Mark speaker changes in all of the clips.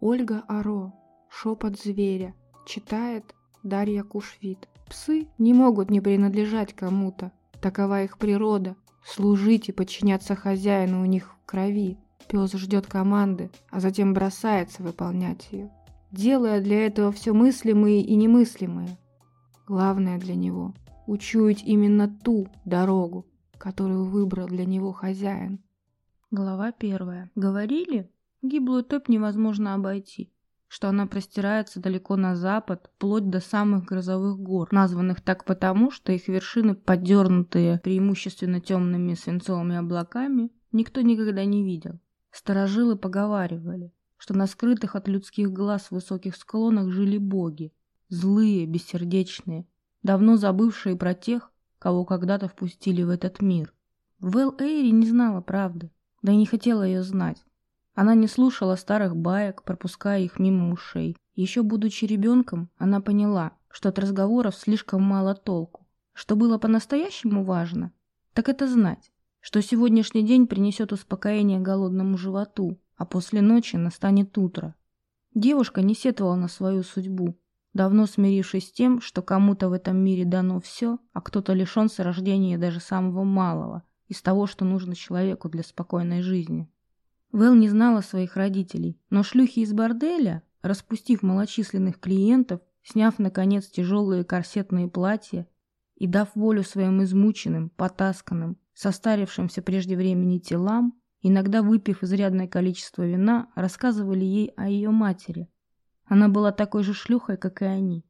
Speaker 1: Ольга Аро. Шепот зверя. Читает Дарья Кушвит. Псы не могут не принадлежать кому-то. Такова их природа. Служить и подчиняться хозяину у них в крови. Пес ждет команды, а затем бросается выполнять ее, делая для этого все мыслимые и немыслимые. Главное для него – учуять именно ту дорогу, которую выбрал для него хозяин.
Speaker 2: Глава первая. Говорили, гиблую топь невозможно обойти, что она простирается далеко на запад, вплоть до самых грозовых гор, названных так потому, что их вершины, подернутые преимущественно темными свинцовыми облаками, никто никогда не видел. Старожилы поговаривали, что на скрытых от людских глаз высоких склонах жили боги, злые, бессердечные, давно забывшие про тех, кого когда-то впустили в этот мир. Вэл Эйри не знала правды, да и не хотела ее знать. Она не слушала старых баек, пропуская их мимо ушей. Еще будучи ребенком, она поняла, что от разговоров слишком мало толку. Что было по-настоящему важно, так это знать, что сегодняшний день принесет успокоение голодному животу, а после ночи настанет утро. Девушка не сетовала на свою судьбу, давно смирившись с тем, что кому-то в этом мире дано все, а кто-то лишен с рождения даже самого малого, из того, что нужно человеку для спокойной жизни. Вэл не знала своих родителей, но шлюхи из борделя, распустив малочисленных клиентов, сняв, наконец, тяжелые корсетные платья и дав волю своим измученным, потасканным, состарившимся прежде времени телам, иногда выпив изрядное количество вина, рассказывали ей о ее матери. Она была такой же шлюхой, как и они.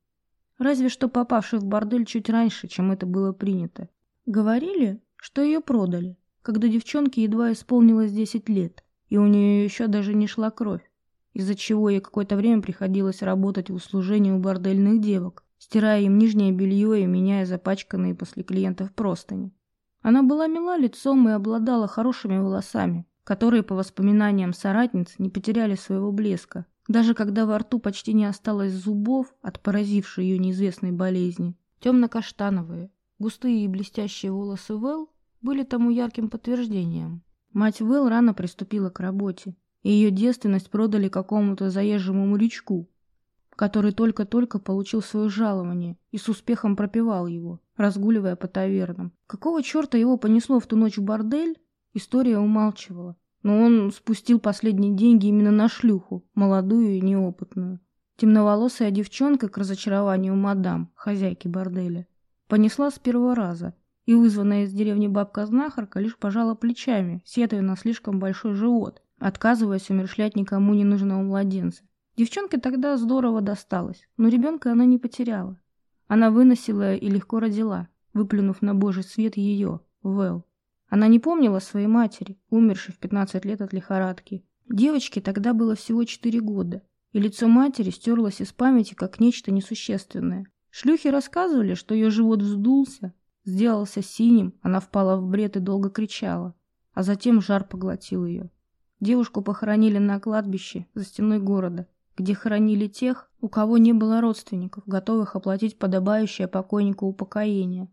Speaker 2: Разве что попавшей в бордель чуть раньше, чем это было принято. Говорили, что ее продали, когда девчонке едва исполнилось 10 лет, и у нее еще даже не шла кровь, из-за чего ей какое-то время приходилось работать в услужении у бордельных девок, стирая им нижнее белье и меняя запачканные после клиентов простыни. Она была мила лицом и обладала хорошими волосами, которые, по воспоминаниям соратниц, не потеряли своего блеска, даже когда во рту почти не осталось зубов от поразившей ее неизвестной болезни. Темно-каштановые, густые и блестящие волосы Вэл были тому ярким подтверждением. Мать Вэл рано приступила к работе, и ее девственность продали какому-то заезжему морячку, который только-только получил свое жалование и с успехом пропивал его, разгуливая по тавернам. Какого черта его понесло в ту ночь в бордель, история умалчивала. Но он спустил последние деньги именно на шлюху, молодую и неопытную. Темноволосая девчонка к разочарованию мадам, хозяйки борделя, понесла с первого раза, и вызванная из деревни бабка-знахарка лишь пожала плечами, сетуя на слишком большой живот, отказываясь умершлять никому не нужного младенца. Девчонке тогда здорово досталось, но ребенка она не потеряла. Она выносила и легко родила, выплюнув на божий свет ее, Вэл. Она не помнила своей матери, умершей в 15 лет от лихорадки. Девочке тогда было всего 4 года, и лицо матери стерлось из памяти как нечто несущественное. Шлюхи рассказывали, что ее живот вздулся, сделался синим, она впала в бред и долго кричала, а затем жар поглотил ее. Девушку похоронили на кладбище за стеной города, где хоронили тех, у кого не было родственников, готовых оплатить подобающее покойнику упокоение.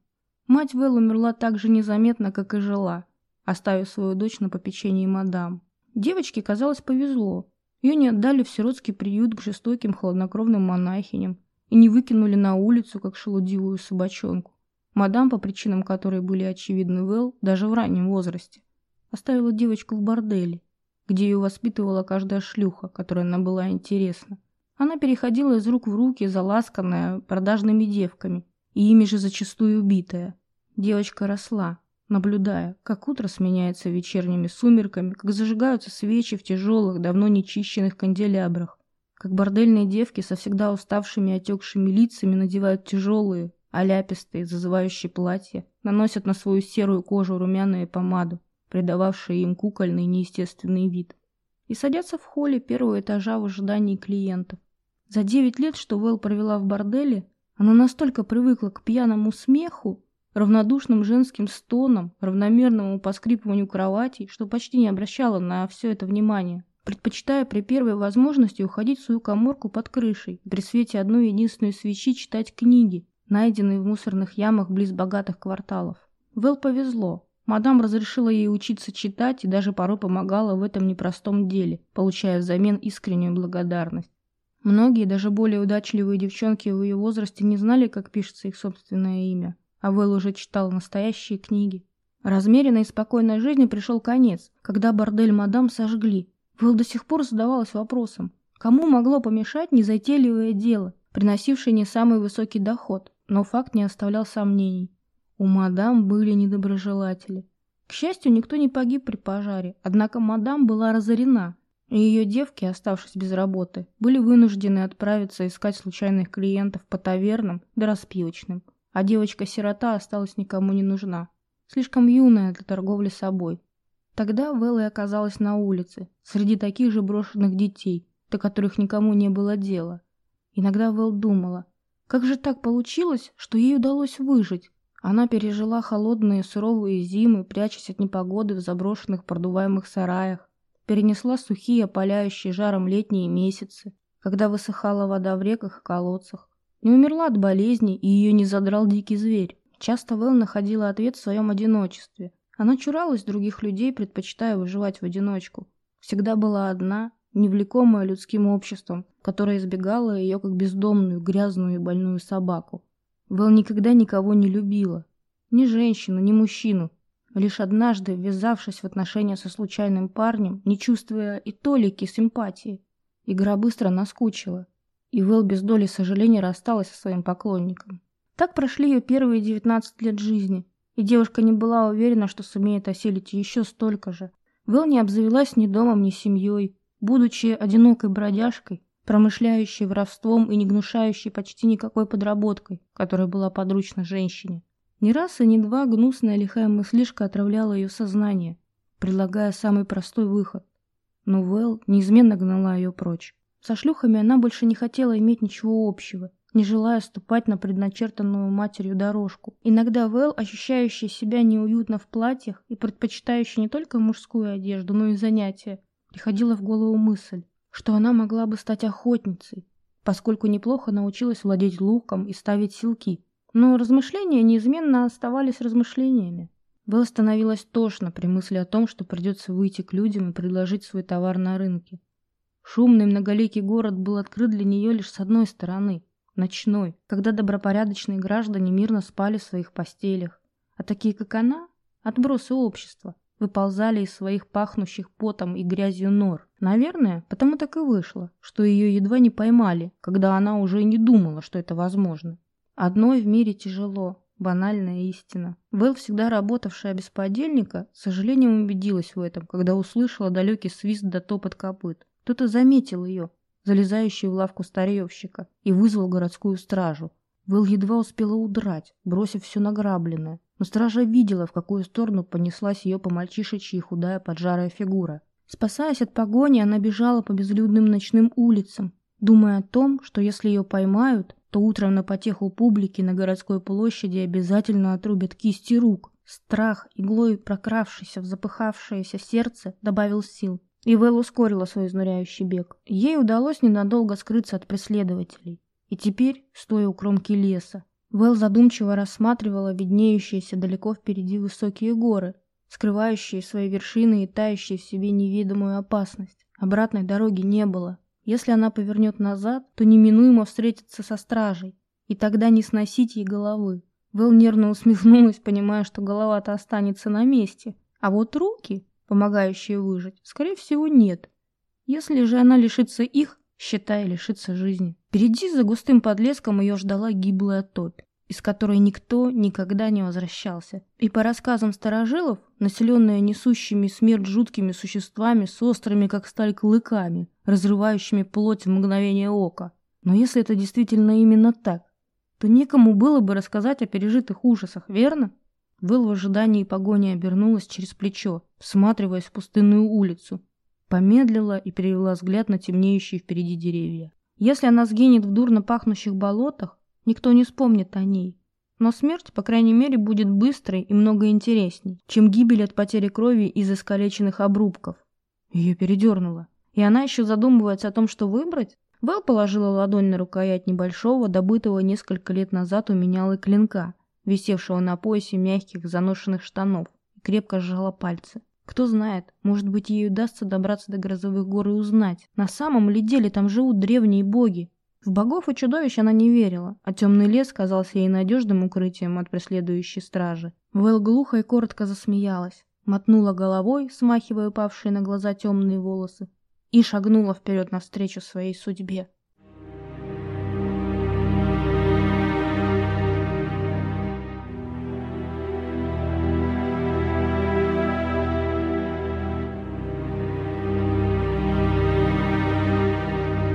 Speaker 2: Мать Вэл умерла так же незаметно, как и жила, оставив свою дочь на попечении мадам. Девочке, казалось, повезло. Ее не отдали в сиротский приют к жестоким хладнокровным монахиням и не выкинули на улицу, как шелудивую собачонку. Мадам, по причинам которой были очевидны Вэл, даже в раннем возрасте, оставила девочку в борделе, где ее воспитывала каждая шлюха, которой она была интересна. Она переходила из рук в руки, заласканная продажными девками, и ими же зачастую убитая. Девочка росла, наблюдая, как утро сменяется вечерними сумерками, как зажигаются свечи в тяжелых, давно нечищенных канделябрах, как бордельные девки со всегда уставшими отекшими лицами надевают тяжелые, оляпистые, зазывающие платья, наносят на свою серую кожу румяную помаду, придававшие им кукольный неестественный вид, и садятся в холле первого этажа в ожидании клиентов. За девять лет, что Вэл провела в борделе, она настолько привыкла к пьяному смеху, равнодушным женским стонам, равномерному поскрипыванию кровати, что почти не обращала на все это внимания, предпочитая при первой возможности уходить в свою коморку под крышей, при свете одной единственной свечи читать книги, найденные в мусорных ямах близ богатых кварталов. Вэл повезло. Мадам разрешила ей учиться читать и даже порой помогала в этом непростом деле, получая взамен искреннюю благодарность. Многие, даже более удачливые девчонки в ее возрасте не знали, как пишется их собственное имя, а Вэл уже читал настоящие книги. Размеренной и спокойной жизни пришел конец, когда бордель мадам сожгли. Вэл до сих пор задавалась вопросом, кому могло помешать незатейливое дело, приносившее не самый высокий доход, но факт не оставлял сомнений. У мадам были недоброжелатели. К счастью, никто не погиб при пожаре, однако мадам была разорена, и ее девки, оставшись без работы, были вынуждены отправиться искать случайных клиентов по тавернам да распивочным, а девочка-сирота осталась никому не нужна, слишком юная для торговли собой. Тогда Вэлла оказалась на улице, среди таких же брошенных детей, до которых никому не было дела. Иногда Вэл думала, как же так получилось, что ей удалось выжить, она пережила холодные суровые зимы, прячась от непогоды в заброшенных продуваемых сараях, перенесла сухие, опаляющие жаром летние месяцы, когда высыхала вода в реках и колодцах. Не умерла от болезни, и ее не задрал дикий зверь. Часто Вэл находила ответ в своем одиночестве. Она чуралась других людей, предпочитая выживать в одиночку. Всегда была одна, невлекомая людским обществом, которое избегало ее как бездомную, грязную и больную собаку. Вэл никогда никого не любила. Ни женщину, ни мужчину. Лишь однажды, ввязавшись в отношения со случайным парнем, не чувствуя и толики симпатии, игра быстро наскучила, и Вэл без доли сожаления рассталась со своим поклонником. Так прошли ее первые 19 лет жизни, и девушка не была уверена, что сумеет осилить еще столько же. Вэл не обзавелась ни домом, ни семьей. Будучи одинокой бродяжкой, промышляющий воровством и не гнушающий почти никакой подработкой, которая была подручна женщине. Ни раз и ни два гнусная лихая мыслишка отравляла ее сознание, предлагая самый простой выход. Но Вэл неизменно гнала ее прочь. Со шлюхами она больше не хотела иметь ничего общего, не желая ступать на предначертанную матерью дорожку. Иногда Вэл, ощущающая себя неуютно в платьях и предпочитающая не только мужскую одежду, но и занятия, приходила в голову мысль, что она могла бы стать охотницей, поскольку неплохо научилась владеть луком и ставить силки. Но размышления неизменно оставались размышлениями. Белла становилась тошно при мысли о том, что придется выйти к людям и предложить свой товар на рынке. Шумный многоликий город был открыт для нее лишь с одной стороны – ночной, когда добропорядочные граждане мирно спали в своих постелях, а такие, как она, отбросы общества – выползали из своих пахнущих потом и грязью нор. Наверное, потому так и вышло, что ее едва не поймали, когда она уже не думала, что это возможно. Одной в мире тяжело, банальная истина. Вэл, всегда работавшая без подельника, с сожалением убедилась в этом, когда услышала далекий свист да топот копыт. Кто-то заметил ее, залезающую в лавку старьевщика, и вызвал городскую стражу. Вэл едва успела удрать, бросив все награбленное. Но стража видела, в какую сторону понеслась ее по-мальчишечьи худая поджарая фигура. Спасаясь от погони, она бежала по безлюдным ночным улицам, думая о том, что если ее поймают, то утром на потеху публики на городской площади обязательно отрубят кисти рук. Страх, иглой прокравшийся в запыхавшееся сердце, добавил сил. И Вэл ускорила свой изнуряющий бег. Ей удалось ненадолго скрыться от преследователей. И теперь, стоя у кромки леса, Вэл задумчиво рассматривала виднеющиеся далеко впереди высокие горы, скрывающие свои вершины и тающие в себе неведомую опасность. Обратной дороги не было. Если она повернет назад, то неминуемо встретится со стражей, и тогда не сносить ей головы. Вэл нервно усмехнулась, понимая, что голова-то останется на месте, а вот руки, помогающие выжить, скорее всего, нет. Если же она лишится их, считая лишиться жизни. Впереди за густым подлеском ее ждала гиблая топь, из которой никто никогда не возвращался. И по рассказам старожилов, населенная несущими смерть жуткими существами с острыми, как сталь, клыками, разрывающими плоть в мгновение ока. Но если это действительно именно так, то некому было бы рассказать о пережитых ужасах, верно? Вэл в ожидании погони обернулась через плечо, всматриваясь в пустынную улицу, Помедлила и перевела взгляд на темнеющие впереди деревья. Если она сгинет в дурно пахнущих болотах, никто не вспомнит о ней. Но смерть, по крайней мере, будет быстрой и много интересней, чем гибель от потери крови из искалеченных обрубков. Ее передернуло. И она еще задумывается о том, что выбрать? Вэл положила ладонь на рукоять небольшого, добытого несколько лет назад у менялы клинка, висевшего на поясе мягких заношенных штанов крепко сжала пальцы. Кто знает, может быть, ей удастся добраться до грозовых гор и узнать, на самом ли деле там живут древние боги. В богов и чудовищ она не верила, а темный лес казался ей надежным укрытием от преследующей стражи. Вэл глухо и коротко засмеялась, мотнула головой, смахивая упавшие на глаза темные волосы, и шагнула вперед навстречу своей судьбе.